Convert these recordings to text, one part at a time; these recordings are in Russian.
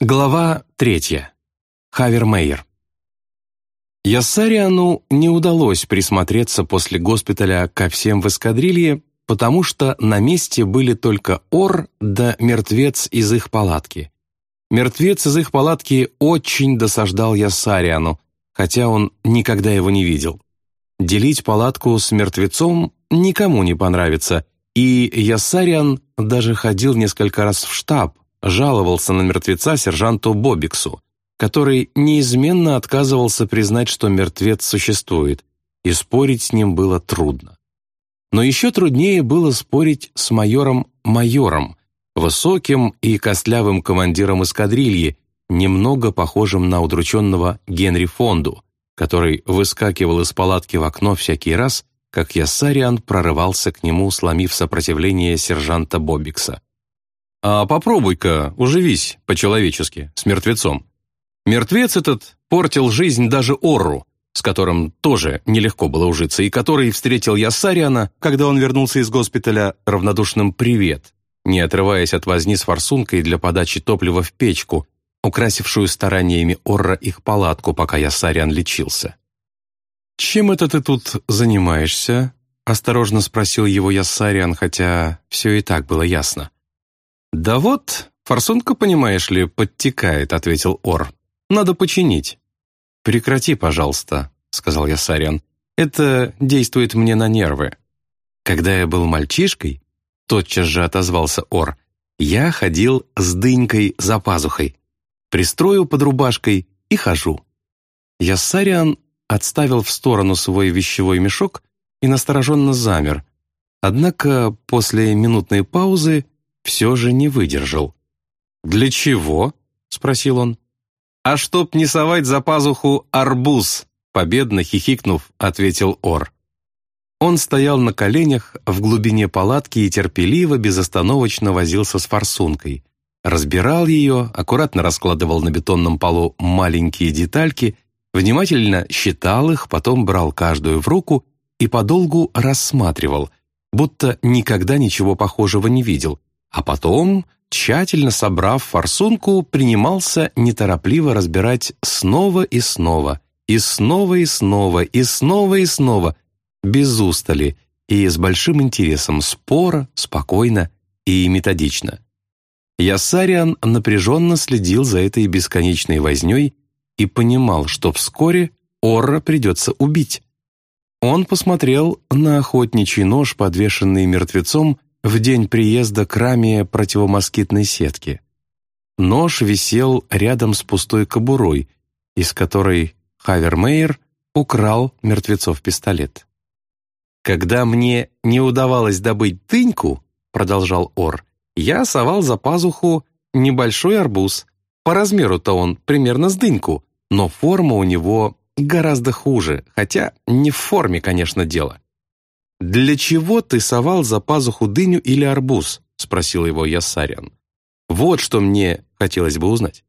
Глава третья. Хавермейер. Яссариану не удалось присмотреться после госпиталя ко всем в эскадрилье, потому что на месте были только Ор да мертвец из их палатки. Мертвец из их палатки очень досаждал Яссариану, хотя он никогда его не видел. Делить палатку с мертвецом никому не понравится, и Яссариан даже ходил несколько раз в штаб, жаловался на мертвеца сержанту Бобиксу, который неизменно отказывался признать, что мертвец существует, и спорить с ним было трудно. Но еще труднее было спорить с майором Майором, высоким и костлявым командиром эскадрильи, немного похожим на удрученного Генри Фонду, который выскакивал из палатки в окно всякий раз, как Яссариан прорывался к нему, сломив сопротивление сержанта Бобикса. «А попробуй-ка, уживись по-человечески, с мертвецом. Мертвец этот портил жизнь даже Орру, с которым тоже нелегко было ужиться, и который встретил Яссариана, когда он вернулся из госпиталя, равнодушным «привет», не отрываясь от возни с форсункой для подачи топлива в печку, украсившую стараниями Орра их палатку, пока Яссариан лечился. «Чем это ты тут занимаешься?» — осторожно спросил его Яссариан, хотя все и так было ясно. «Да вот, форсунка, понимаешь ли, подтекает», — ответил Ор. «Надо починить». «Прекрати, пожалуйста», — сказал Яссариан. «Это действует мне на нервы». Когда я был мальчишкой, тотчас же отозвался Ор, я ходил с дынькой за пазухой пристрою под рубашкой и хожу. Яссариан отставил в сторону свой вещевой мешок и настороженно замер, однако после минутной паузы все же не выдержал. «Для чего?» — спросил он. «А чтоб не совать за пазуху арбуз», — победно хихикнув, ответил Ор. Он стоял на коленях в глубине палатки и терпеливо, безостановочно возился с форсункой разбирал ее, аккуратно раскладывал на бетонном полу маленькие детальки, внимательно считал их, потом брал каждую в руку и подолгу рассматривал, будто никогда ничего похожего не видел, а потом, тщательно собрав форсунку, принимался неторопливо разбирать снова и снова, и снова и снова, и снова и снова, без устали и с большим интересом, споро, спокойно и методично. Ясариан напряженно следил за этой бесконечной вознёй и понимал, что вскоре Орра придется убить. Он посмотрел на охотничий нож, подвешенный мертвецом в день приезда к раме противомоскитной сетки. Нож висел рядом с пустой кобурой, из которой Хавермейер украл мертвецов пистолет. «Когда мне не удавалось добыть тыньку», — продолжал Ор, я совал за пазуху небольшой арбуз. По размеру-то он примерно с дыньку, но форма у него гораздо хуже, хотя не в форме, конечно, дело. «Для чего ты совал за пазуху дыню или арбуз?» — спросил его Яссарян. «Вот что мне хотелось бы узнать».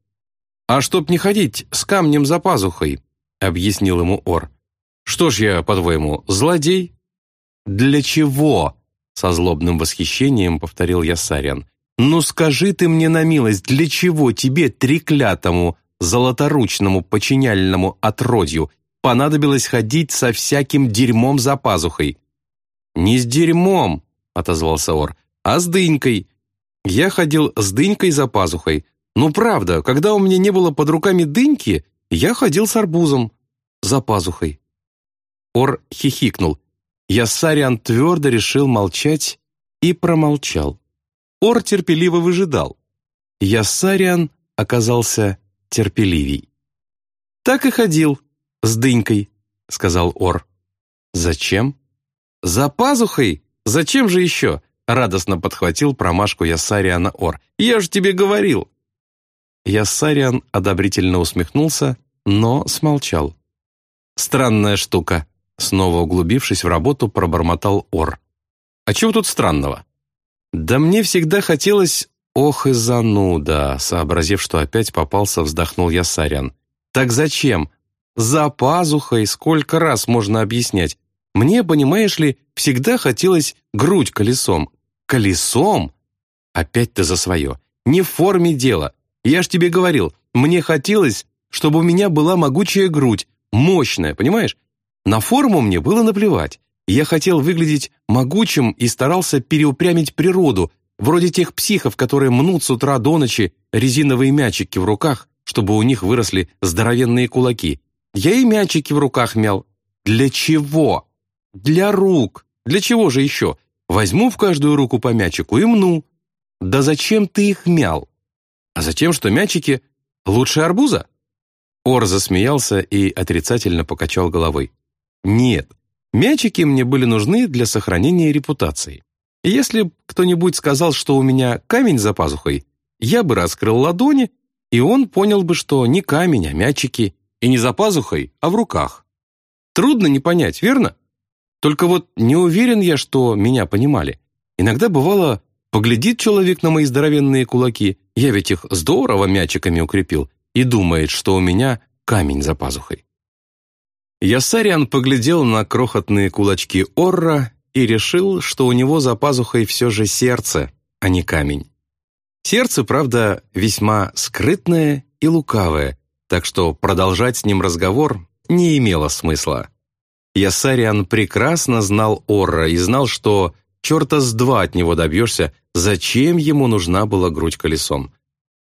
«А чтоб не ходить с камнем за пазухой», — объяснил ему Ор. «Что ж я, по-твоему, злодей?» «Для чего?» Со злобным восхищением повторил Ясарян. «Ну скажи ты мне на милость, для чего тебе, треклятому, золоторучному, подчиняльному отродью, понадобилось ходить со всяким дерьмом за пазухой?» «Не с дерьмом», — отозвался Ор, — «а с дынькой. Я ходил с дынькой за пазухой. Ну правда, когда у меня не было под руками дыньки, я ходил с арбузом за пазухой». Ор хихикнул. Яссариан твердо решил молчать и промолчал. Ор терпеливо выжидал. Яссариан оказался терпеливей. «Так и ходил, с дынькой», — сказал Ор. «Зачем?» «За пазухой? Зачем же еще?» — радостно подхватил промашку Яссариана Ор. «Я же тебе говорил!» Яссариан одобрительно усмехнулся, но смолчал. «Странная штука», Снова углубившись в работу, пробормотал Ор. «А чего тут странного?» «Да мне всегда хотелось...» «Ох и зануда!» Сообразив, что опять попался, вздохнул я Сарян. «Так зачем? За пазухой сколько раз можно объяснять? Мне, понимаешь ли, всегда хотелось грудь колесом. Колесом? Опять ты за свое. Не в форме дела. Я ж тебе говорил, мне хотелось, чтобы у меня была могучая грудь, мощная, понимаешь? На форму мне было наплевать. Я хотел выглядеть могучим и старался переупрямить природу, вроде тех психов, которые мнут с утра до ночи резиновые мячики в руках, чтобы у них выросли здоровенные кулаки. Я и мячики в руках мял. Для чего? Для рук. Для чего же еще? Возьму в каждую руку по мячику и мну. Да зачем ты их мял? А затем, что мячики лучше арбуза? Ор засмеялся и отрицательно покачал головой. Нет, мячики мне были нужны для сохранения репутации. Если кто-нибудь сказал, что у меня камень за пазухой, я бы раскрыл ладони, и он понял бы, что не камень, а мячики, и не за пазухой, а в руках. Трудно не понять, верно? Только вот не уверен я, что меня понимали. Иногда бывало, поглядит человек на мои здоровенные кулаки, я ведь их здорово мячиками укрепил, и думает, что у меня камень за пазухой. Ясариан поглядел на крохотные кулачки Орра и решил, что у него за пазухой все же сердце, а не камень. Сердце, правда, весьма скрытное и лукавое, так что продолжать с ним разговор не имело смысла. Ясариан прекрасно знал Орра и знал, что черта с два от него добьешься, зачем ему нужна была грудь колесом.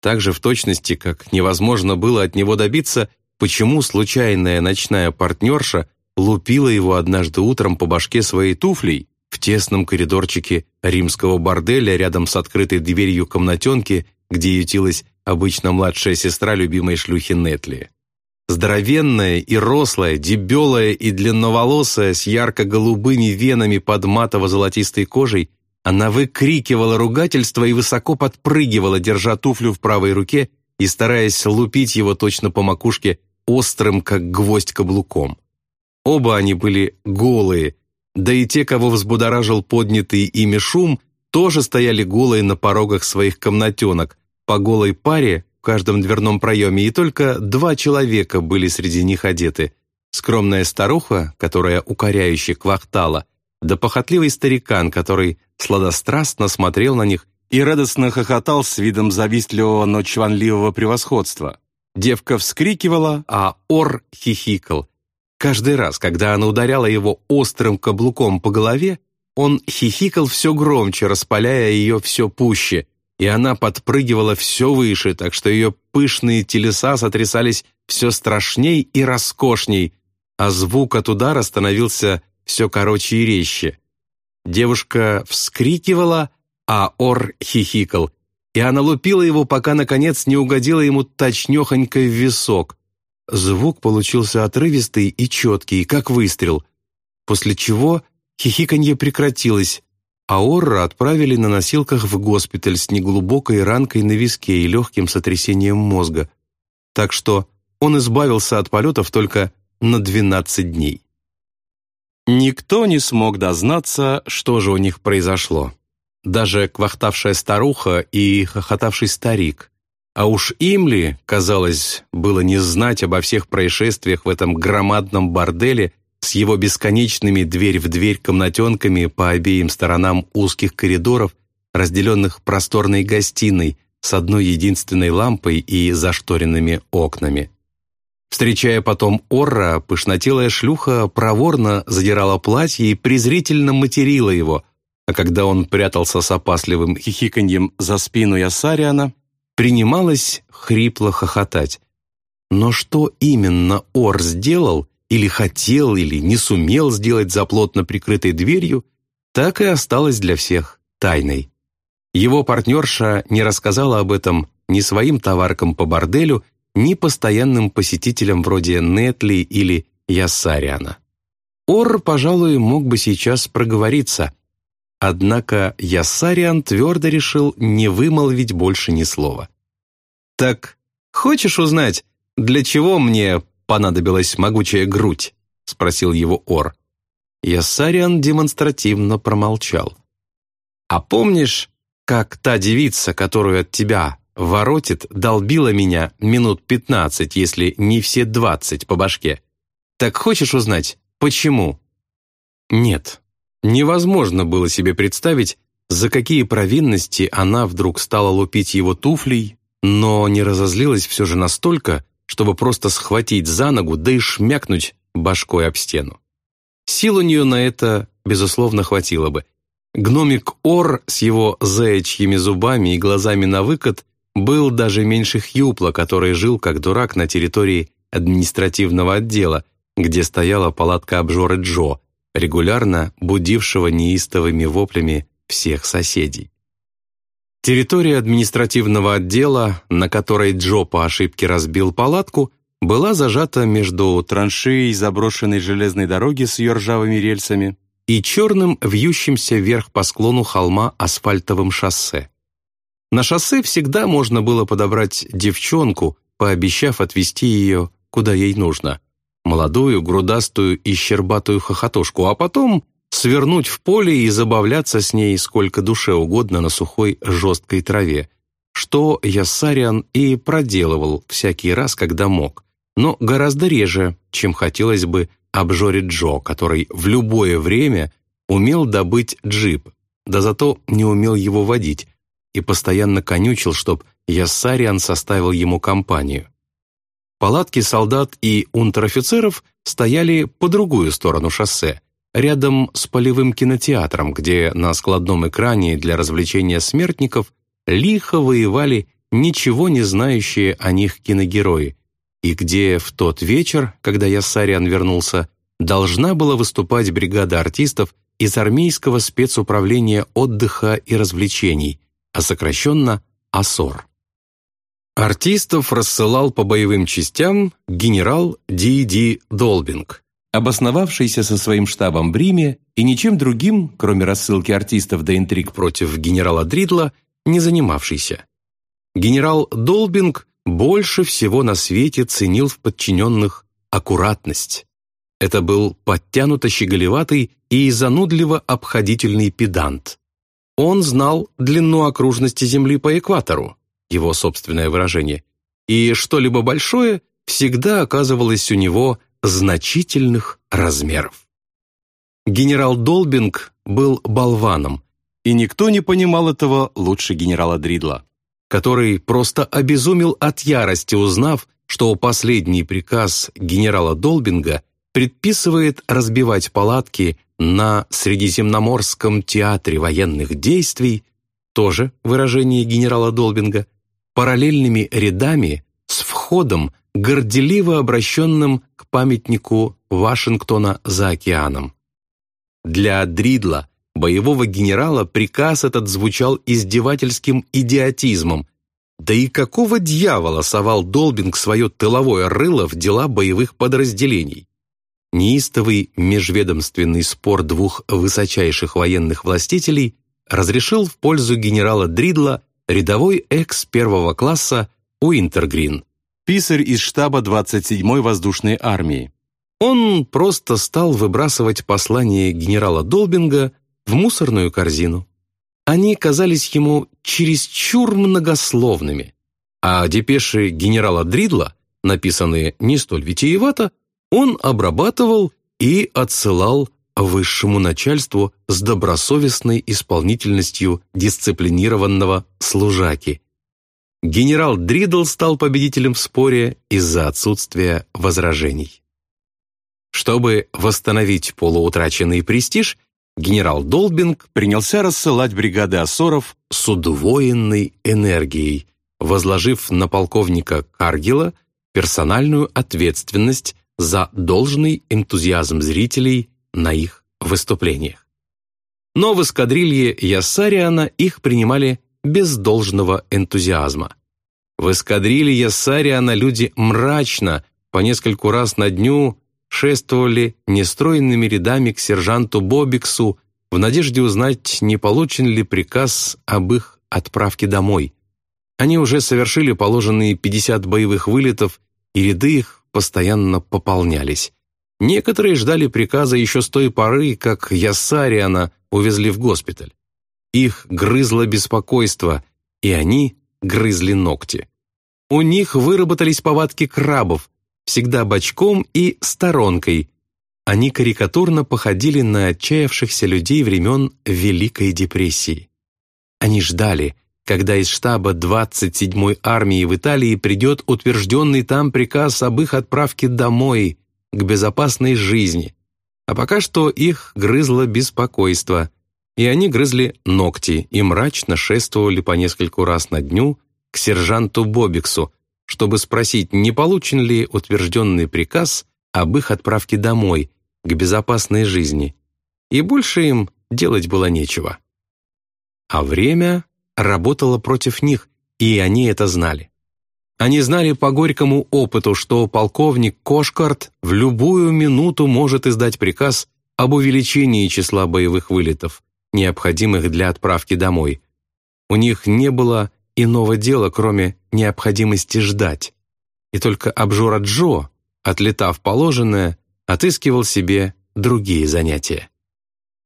Так же в точности, как невозможно было от него добиться, почему случайная ночная партнерша лупила его однажды утром по башке своей туфлей в тесном коридорчике римского борделя рядом с открытой дверью комнатенки, где ютилась обычно младшая сестра любимой шлюхи Нетли. Здоровенная и рослая, дебелая и длинноволосая, с ярко-голубыми венами под матово-золотистой кожей, она выкрикивала ругательство и высоко подпрыгивала, держа туфлю в правой руке и стараясь лупить его точно по макушке острым, как гвоздь каблуком. Оба они были голые, да и те, кого взбудоражил поднятый ими шум, тоже стояли голые на порогах своих комнатенок, по голой паре каждом дверном проеме, и только два человека были среди них одеты. Скромная старуха, которая укоряюще квахтала, да похотливый старикан, который сладострастно смотрел на них и радостно хохотал с видом завистливого, но чванливого превосходства. Девка вскрикивала, а Ор хихикал. Каждый раз, когда она ударяла его острым каблуком по голове, он хихикал все громче, распаляя ее все пуще, и она подпрыгивала все выше, так что ее пышные телеса сотрясались все страшней и роскошней, а звук от удара становился все короче и резче. Девушка вскрикивала, а Ор хихикал, и она лупила его, пока, наконец, не угодила ему точнёхонько в висок. Звук получился отрывистый и четкий, как выстрел, после чего хихиканье прекратилось, а Орра отправили на носилках в госпиталь с неглубокой ранкой на виске и легким сотрясением мозга. Так что он избавился от полетов только на 12 дней. Никто не смог дознаться, что же у них произошло даже квахтавшая старуха и хохотавший старик. А уж им ли, казалось, было не знать обо всех происшествиях в этом громадном борделе с его бесконечными дверь в дверь комнатенками по обеим сторонам узких коридоров, разделенных просторной гостиной с одной единственной лампой и зашторенными окнами. Встречая потом Орра, пышнотелая шлюха проворно задирала платье и презрительно материла его – а когда он прятался с опасливым хихиканьем за спину Ясариана, принималось хрипло хохотать. Но что именно Ор сделал, или хотел, или не сумел сделать за плотно прикрытой дверью, так и осталось для всех тайной. Его партнерша не рассказала об этом ни своим товаркам по борделю, ни постоянным посетителям вроде Нетли или Яссариана. Ор, пожалуй, мог бы сейчас проговориться – Однако Ясариан твердо решил не вымолвить больше ни слова. «Так хочешь узнать, для чего мне понадобилась могучая грудь?» — спросил его Ор. Ясариан демонстративно промолчал. «А помнишь, как та девица, которую от тебя воротит, долбила меня минут пятнадцать, если не все двадцать по башке? Так хочешь узнать, почему?» «Нет», Невозможно было себе представить, за какие провинности она вдруг стала лупить его туфлей, но не разозлилась все же настолько, чтобы просто схватить за ногу, да и шмякнуть башкой об стену. Сил у нее на это, безусловно, хватило бы. Гномик Ор с его заячьими зубами и глазами на выкат был даже меньше Хьюпла, который жил как дурак на территории административного отдела, где стояла палатка обжоры Джо, регулярно будившего неистовыми воплями всех соседей. Территория административного отдела, на которой Джо по ошибке разбил палатку, была зажата между траншеей заброшенной железной дороги с ее ржавыми рельсами и черным вьющимся вверх по склону холма асфальтовым шоссе. На шоссе всегда можно было подобрать девчонку, пообещав отвезти ее, куда ей нужно. Молодую, грудастую и щербатую хохотушку, а потом свернуть в поле и забавляться с ней сколько душе угодно на сухой жесткой траве, что Яссариан и проделывал всякий раз, когда мог, но гораздо реже, чем хотелось бы обжоре Джо, который в любое время умел добыть джип, да зато не умел его водить, и постоянно конючил, чтоб Яссариан составил ему компанию. Палатки солдат и унтер-офицеров стояли по другую сторону шоссе, рядом с полевым кинотеатром, где на складном экране для развлечения смертников лихо воевали ничего не знающие о них киногерои, и где в тот вечер, когда я Яссариан вернулся, должна была выступать бригада артистов из армейского спецуправления отдыха и развлечений, а сокращенно АСОР. Артистов рассылал по боевым частям генерал Ди Ди Долбинг, обосновавшийся со своим штабом в Риме и ничем другим, кроме рассылки артистов до интриг против генерала Дридла, не занимавшийся. Генерал Долбинг больше всего на свете ценил в подчиненных аккуратность. Это был подтянуто щеголеватый и занудливо обходительный педант. Он знал длину окружности Земли по экватору, его собственное выражение, и что-либо большое всегда оказывалось у него значительных размеров. Генерал Долбинг был болваном, и никто не понимал этого лучше генерала Дридла который просто обезумел от ярости, узнав, что последний приказ генерала Долбинга предписывает разбивать палатки на Средиземноморском театре военных действий, тоже выражение генерала Долбинга, параллельными рядами с входом, горделиво обращенным к памятнику Вашингтона за океаном. Для Дридла боевого генерала приказ этот звучал издевательским идиотизмом. Да и какого дьявола совал Долбинг свое тыловое рыло в дела боевых подразделений? Неистовый межведомственный спор двух высочайших военных властителей разрешил в пользу генерала Дридла рядовой экс первого класса Уинтергрин, писарь из штаба 27-й воздушной армии. Он просто стал выбрасывать послание генерала Долбинга в мусорную корзину. Они казались ему чересчур многословными, а депеши генерала Дридла, написанные не столь витиевато, он обрабатывал и отсылал высшему начальству с добросовестной исполнительностью дисциплинированного служаки. Генерал Дридл стал победителем в споре из-за отсутствия возражений. Чтобы восстановить полуутраченный престиж, генерал Долбинг принялся рассылать бригады ассоров с удвоенной энергией, возложив на полковника Каргила персональную ответственность за должный энтузиазм зрителей на их выступлениях. Но в эскадрилье Яссариана их принимали без должного энтузиазма. В эскадрилье Яссариана люди мрачно, по нескольку раз на дню шествовали нестроенными рядами к сержанту Бобиксу в надежде узнать, не получен ли приказ об их отправке домой. Они уже совершили положенные 50 боевых вылетов, и ряды их постоянно пополнялись. Некоторые ждали приказа еще с той поры, как Яссариана увезли в госпиталь. Их грызло беспокойство, и они грызли ногти. У них выработались повадки крабов, всегда бочком и сторонкой. Они карикатурно походили на отчаявшихся людей времен Великой депрессии. Они ждали, когда из штаба 27-й армии в Италии придет утвержденный там приказ об их отправке домой, к безопасной жизни. А пока что их грызло беспокойство, и они грызли ногти и мрачно шествовали по нескольку раз на дню к сержанту Бобиксу, чтобы спросить, не получен ли утвержденный приказ об их отправке домой, к безопасной жизни. И больше им делать было нечего. А время работало против них, и они это знали. Они знали по горькому опыту, что полковник Кошкарт в любую минуту может издать приказ об увеличении числа боевых вылетов, необходимых для отправки домой. У них не было иного дела, кроме необходимости ждать. И только обжора Джо, отлетав положенное, отыскивал себе другие занятия.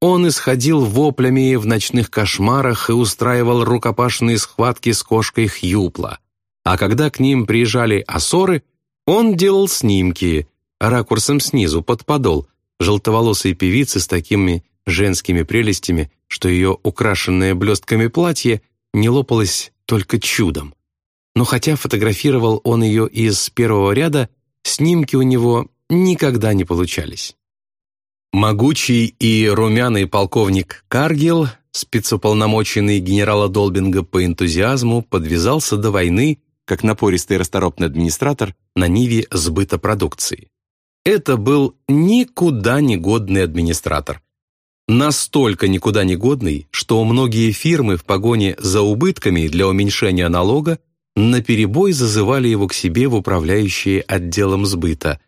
Он исходил воплями в ночных кошмарах и устраивал рукопашные схватки с кошкой Хьюпла. А когда к ним приезжали осоры, он делал снимки ракурсом снизу под подол желтоволосой певицы с такими женскими прелестями, что ее украшенное блестками платье не лопалось только чудом. Но хотя фотографировал он ее из первого ряда, снимки у него никогда не получались. Могучий и румяный полковник Каргил, спецуполномоченный генерала Долбинга по энтузиазму, подвязался до войны, как напористый расторопный администратор, на ниве сбыта продукции. Это был никуда не годный администратор. Настолько никуда не годный, что многие фирмы в погоне за убытками для уменьшения налога наперебой зазывали его к себе в управляющие отделом сбыта,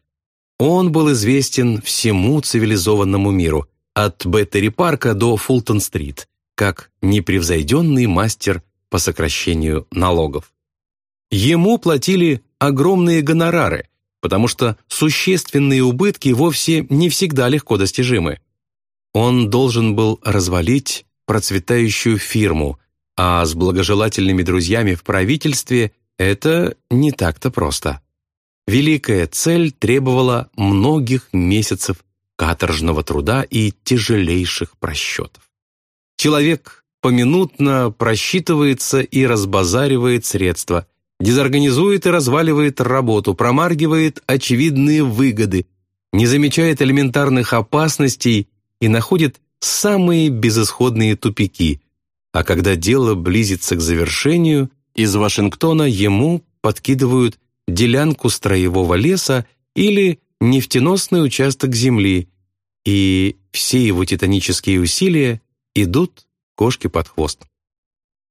он был известен всему цивилизованному миру, от Беттери-парка до Фултон-стрит, как непревзойденный мастер по сокращению налогов. Ему платили огромные гонорары, потому что существенные убытки вовсе не всегда легко достижимы. Он должен был развалить процветающую фирму, а с благожелательными друзьями в правительстве это не так-то просто. Великая цель требовала многих месяцев каторжного труда и тяжелейших просчетов. Человек поминутно просчитывается и разбазаривает средства, дезорганизует и разваливает работу, промаргивает очевидные выгоды, не замечает элементарных опасностей и находит самые безысходные тупики, а когда дело близится к завершению, из Вашингтона ему подкидывают делянку строевого леса или нефтеносный участок земли, и все его титанические усилия идут кошке под хвост.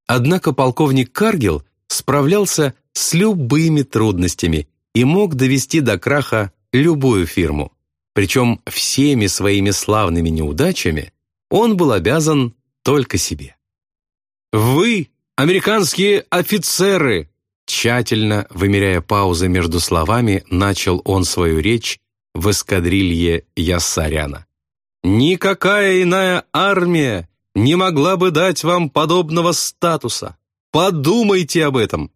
Однако полковник Каргил справлялся с любыми трудностями и мог довести до краха любую фирму. Причем всеми своими славными неудачами он был обязан только себе. «Вы, американские офицеры!» Тщательно, вымеряя паузы между словами, начал он свою речь в эскадрилье Яссаряна. «Никакая иная армия не могла бы дать вам подобного статуса. Подумайте об этом!»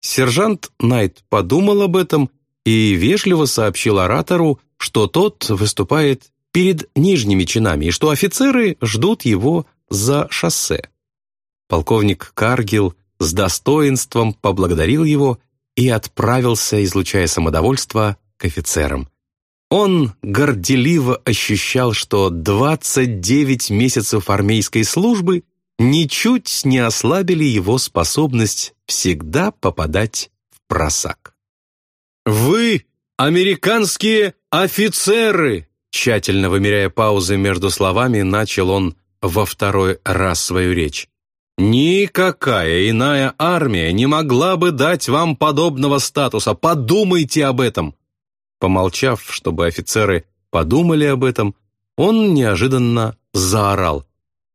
Сержант Найт подумал об этом и вежливо сообщил оратору, что тот выступает перед нижними чинами и что офицеры ждут его за шоссе. Полковник Каргил с достоинством поблагодарил его и отправился, излучая самодовольство, к офицерам. Он горделиво ощущал, что 29 месяцев армейской службы ничуть не ослабили его способность всегда попадать в просак. «Вы, американские офицеры!» Тщательно вымеряя паузы между словами, начал он во второй раз свою речь. Никакая иная армия не могла бы дать вам подобного статуса. Подумайте об этом. Помолчав, чтобы офицеры подумали об этом, он неожиданно заорал.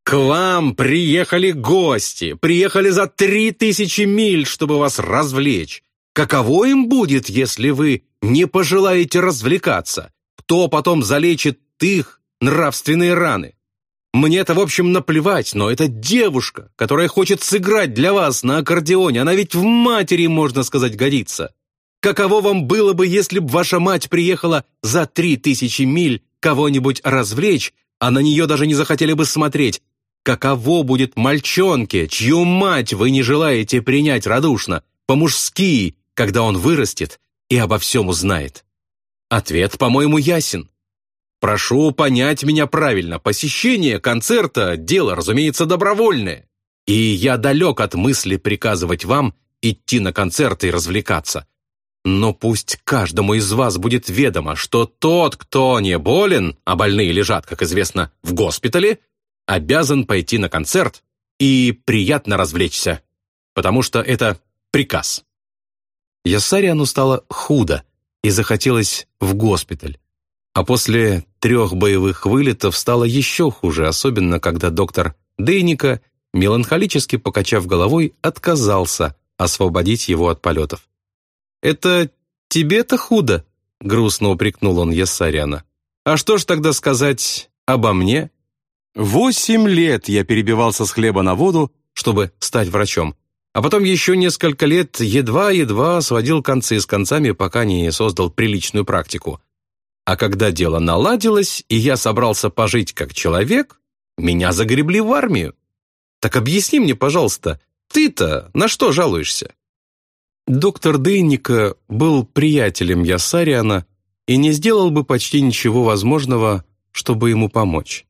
«К вам приехали гости, приехали за три тысячи миль, чтобы вас развлечь. Каково им будет, если вы не пожелаете развлекаться? Кто потом залечит их нравственные раны? Мне-то, в общем, наплевать, но это девушка, которая хочет сыграть для вас на аккордеоне. Она ведь в матери, можно сказать, годится. Каково вам было бы, если бы ваша мать приехала за три тысячи миль кого-нибудь развлечь, а на нее даже не захотели бы смотреть? каково будет мальчонке, чью мать вы не желаете принять радушно, по-мужски, когда он вырастет и обо всем узнает? Ответ, по-моему, ясен. Прошу понять меня правильно, посещение концерта – дело, разумеется, добровольное. И я далек от мысли приказывать вам идти на концерты и развлекаться. Но пусть каждому из вас будет ведомо, что тот, кто не болен, а больные лежат, как известно, в госпитале, обязан пойти на концерт и приятно развлечься, потому что это приказ. Ясариану стало худо и захотелось в госпиталь. А после трех боевых вылетов стало еще хуже, особенно когда доктор Дейника, меланхолически покачав головой, отказался освободить его от полетов. «Это тебе-то худо?» — грустно упрекнул он Яссаряна. «А что ж тогда сказать обо мне?» Восемь лет я перебивался с хлеба на воду, чтобы стать врачом. А потом еще несколько лет едва-едва сводил концы с концами, пока не создал приличную практику. А когда дело наладилось, и я собрался пожить как человек, меня загребли в армию. Так объясни мне, пожалуйста, ты-то на что жалуешься? Доктор Дейника был приятелем Ясариана и не сделал бы почти ничего возможного, чтобы ему помочь.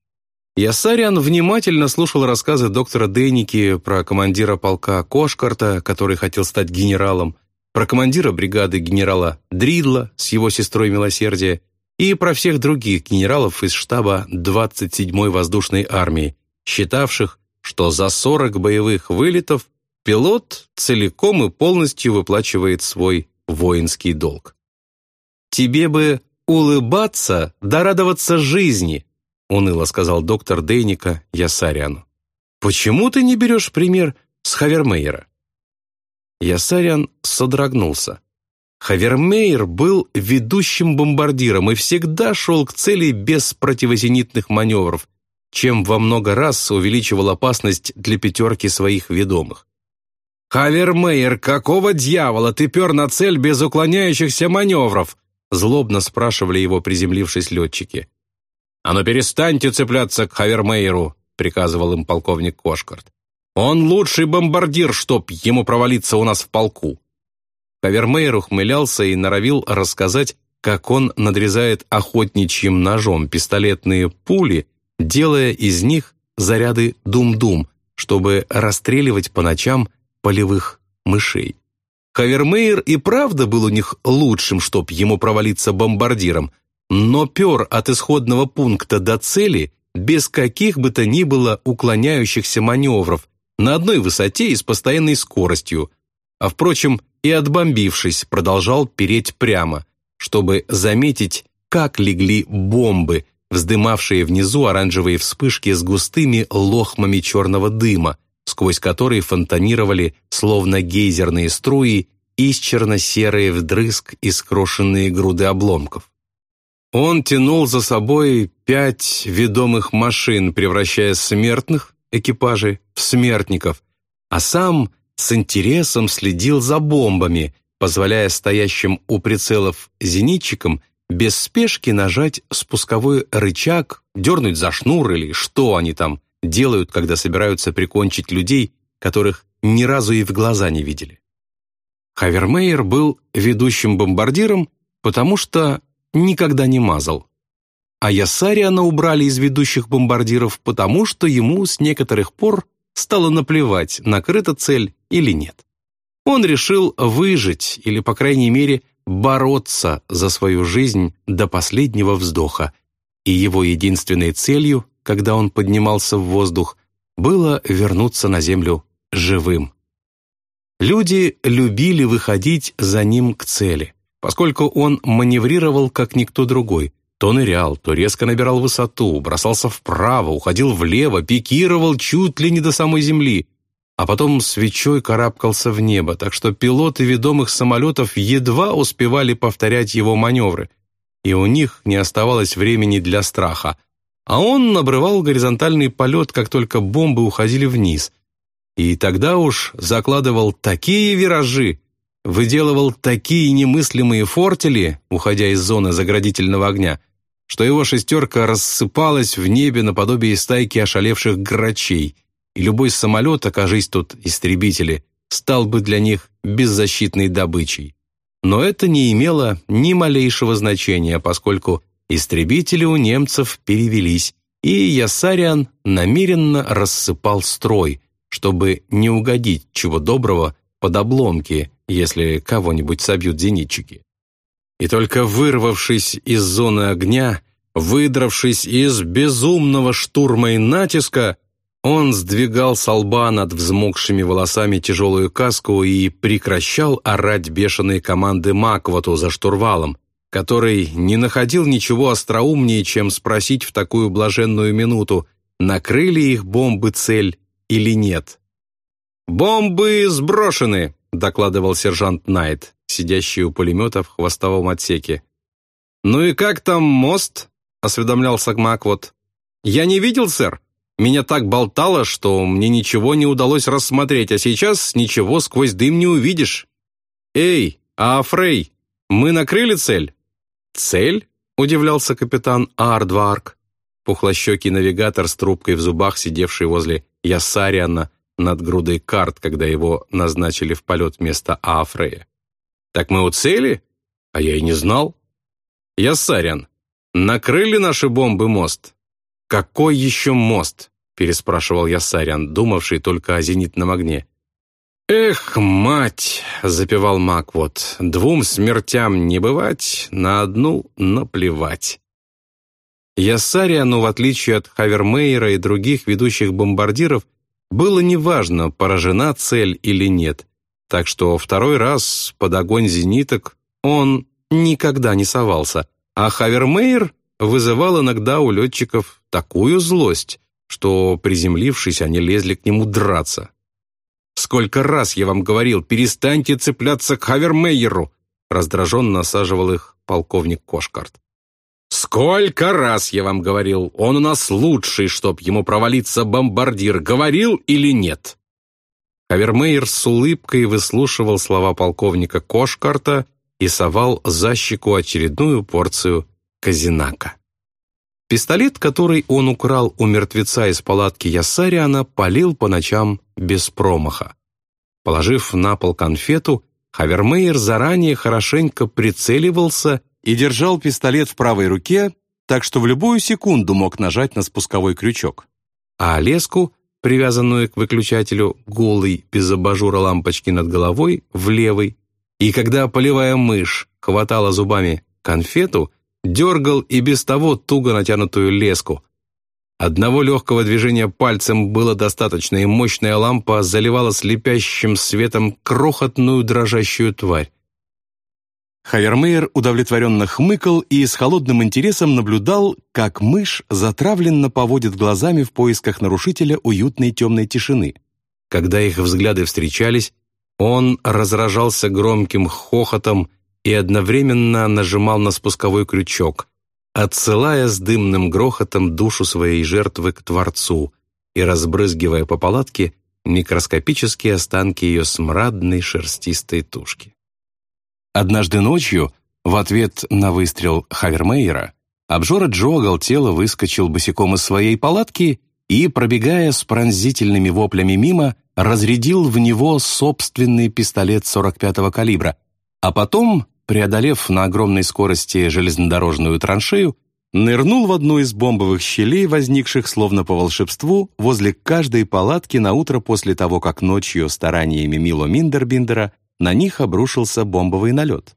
Ясариан внимательно слушал рассказы доктора Дейники про командира полка Кошкарта, который хотел стать генералом, про командира бригады генерала Дридла с его сестрой Милосердия и про всех других генералов из штаба 27-й воздушной армии, считавших, что за 40 боевых вылетов пилот целиком и полностью выплачивает свой воинский долг. «Тебе бы улыбаться да радоваться жизни», — уныло сказал доктор Дейника Ясаряну. «Почему ты не берешь пример с Хавермейера?» Ясарян содрогнулся. Хавермейер был ведущим бомбардиром и всегда шел к цели без противозенитных маневров, чем во много раз увеличивал опасность для пятерки своих ведомых. «Хавермейер, какого дьявола ты пер на цель без уклоняющихся маневров?» злобно спрашивали его приземлившись летчики. «А ну перестаньте цепляться к Хавермейеру», приказывал им полковник Кошкарт. «Он лучший бомбардир, чтоб ему провалиться у нас в полку». Хавермейер ухмылялся и норовил рассказать, как он надрезает охотничьим ножом пистолетные пули, делая из них заряды дум-дум, чтобы расстреливать по ночам полевых мышей. Хавермейер и правда был у них лучшим, чтоб ему провалиться бомбардиром, но пер от исходного пункта до цели без каких бы то ни было уклоняющихся маневров, на одной высоте и с постоянной скоростью, а, впрочем, и отбомбившись, продолжал переть прямо, чтобы заметить, как легли бомбы, вздымавшие внизу оранжевые вспышки с густыми лохмами черного дыма, сквозь которые фонтанировали, словно гейзерные струи, исчерно-серые вдрызг и скрошенные груды обломков. Он тянул за собой пять ведомых машин, превращая смертных экипажей в смертников, а сам с интересом следил за бомбами, позволяя стоящим у прицелов зенитчикам без спешки нажать спусковой рычаг, дернуть за шнур или что они там делают, когда собираются прикончить людей, которых ни разу и в глаза не видели. Хавермейер был ведущим бомбардиром, потому что никогда не мазал. А Ясариана убрали из ведущих бомбардиров, потому что ему с некоторых пор стало наплевать, накрыта цель или нет. Он решил выжить или, по крайней мере, бороться за свою жизнь до последнего вздоха, и его единственной целью, когда он поднимался в воздух, было вернуться на землю живым. Люди любили выходить за ним к цели поскольку он маневрировал как никто другой. То нырял, то резко набирал высоту, бросался вправо, уходил влево, пикировал чуть ли не до самой земли, а потом свечой карабкался в небо, так что пилоты ведомых самолетов едва успевали повторять его маневры, и у них не оставалось времени для страха. А он обрывал горизонтальный полет, как только бомбы уходили вниз. И тогда уж закладывал такие виражи, выделывал такие немыслимые фортели, уходя из зоны заградительного огня, что его шестерка рассыпалась в небе наподобие стайки ошалевших грачей, и любой самолет, окажись тут истребители, стал бы для них беззащитной добычей. Но это не имело ни малейшего значения, поскольку истребители у немцев перевелись, и Ясариан намеренно рассыпал строй, чтобы не угодить чего доброго под обломки, если кого-нибудь собьют зенитчики. И только вырвавшись из зоны огня, выдравшись из безумного штурма и натиска, он сдвигал с лба над взмокшими волосами тяжелую каску и прекращал орать бешеные команды Маквоту за штурвалом, который не находил ничего остроумнее, чем спросить в такую блаженную минуту, накрыли их бомбы цель или нет. «Бомбы сброшены!» — докладывал сержант Найт, сидящий у пулемета в хвостовом отсеке. «Ну и как там мост?» — осведомлялся Маквот. «Я не видел, сэр. Меня так болтало, что мне ничего не удалось рассмотреть, а сейчас ничего сквозь дым не увидишь. Эй, а Фрей, мы накрыли цель?» «Цель?» — удивлялся капитан Ардварк. Пухлощекий навигатор с трубкой в зубах, сидевший возле Ясариана над грудой карт, когда его назначили в полет вместо Афрея. «Так мы у цели? А я и не знал». «Ясариан, накрыли наши бомбы мост?» «Какой еще мост?» — переспрашивал Ясариан, думавший только о зенитном огне. «Эх, мать!» — запевал Маквот. «Двум смертям не бывать, на одну наплевать». Ясариану, в отличие от Хавермейера и других ведущих бомбардиров, было неважно, поражена цель или нет, так что второй раз под огонь зениток он никогда не совался, а Хавермейер вызывал иногда у летчиков такую злость, что, приземлившись, они лезли к нему драться. «Сколько раз я вам говорил, перестаньте цепляться к Хавермейеру!» раздраженно насаживал их полковник Кошкарт. «Сколько раз я вам говорил, он у нас лучший, чтоб ему провалиться бомбардир, говорил или нет?» Хавермейер с улыбкой выслушивал слова полковника Кошкарта и совал за щеку очередную порцию казинака. Пистолет, который он украл у мертвеца из палатки Ясариана, палил по ночам без промаха. Положив на пол конфету, Хавермейер заранее хорошенько прицеливался и держал пистолет в правой руке, так что в любую секунду мог нажать на спусковой крючок. А леску, привязанную к выключателю голой, без абажура лампочки над головой, в левой, и когда полевая мышь хватала зубами конфету, дергал и без того туго натянутую леску. Одного легкого движения пальцем было достаточно, и мощная лампа заливала слепящим светом крохотную дрожащую тварь. Хавермейер удовлетворенно хмыкал и с холодным интересом наблюдал, как мышь затравленно поводит глазами в поисках нарушителя уютной темной тишины. Когда их взгляды встречались, он разражался громким хохотом и одновременно нажимал на спусковой крючок, отсылая с дымным грохотом душу своей жертвы к Творцу и разбрызгивая по палатке микроскопические останки ее смрадной шерстистой тушки. Однажды ночью, в ответ на выстрел Хавермейера, обжора Джо оголтело выскочил босиком из своей палатки и, пробегая с пронзительными воплями мимо, разрядил в него собственный пистолет 45-го калибра, а потом преодолев на огромной скорости железнодорожную траншею, нырнул в одну из бомбовых щелей, возникших словно по волшебству, возле каждой палатки на утро после того, как ночью стараниями Мило Миндербиндера на них обрушился бомбовый налет.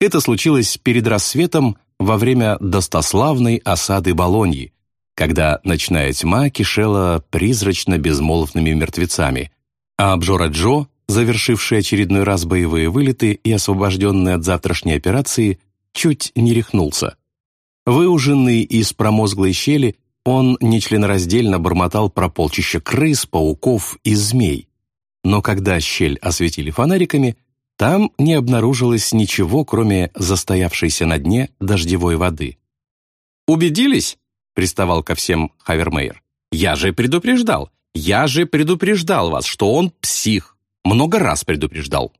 Это случилось перед рассветом во время достославной осады Болоньи, когда ночная тьма кишела призрачно-безмолвными мертвецами, а обжора Джо завершивший очередной раз боевые вылеты и освобожденный от завтрашней операции, чуть не рехнулся. Выуженный из промозглой щели, он нечленораздельно бормотал про полчища крыс, пауков и змей. Но когда щель осветили фонариками, там не обнаружилось ничего, кроме застоявшейся на дне дождевой воды. «Убедились?» — приставал ко всем Хавермейер. «Я же предупреждал! Я же предупреждал вас, что он псих! Много раз предупреждал.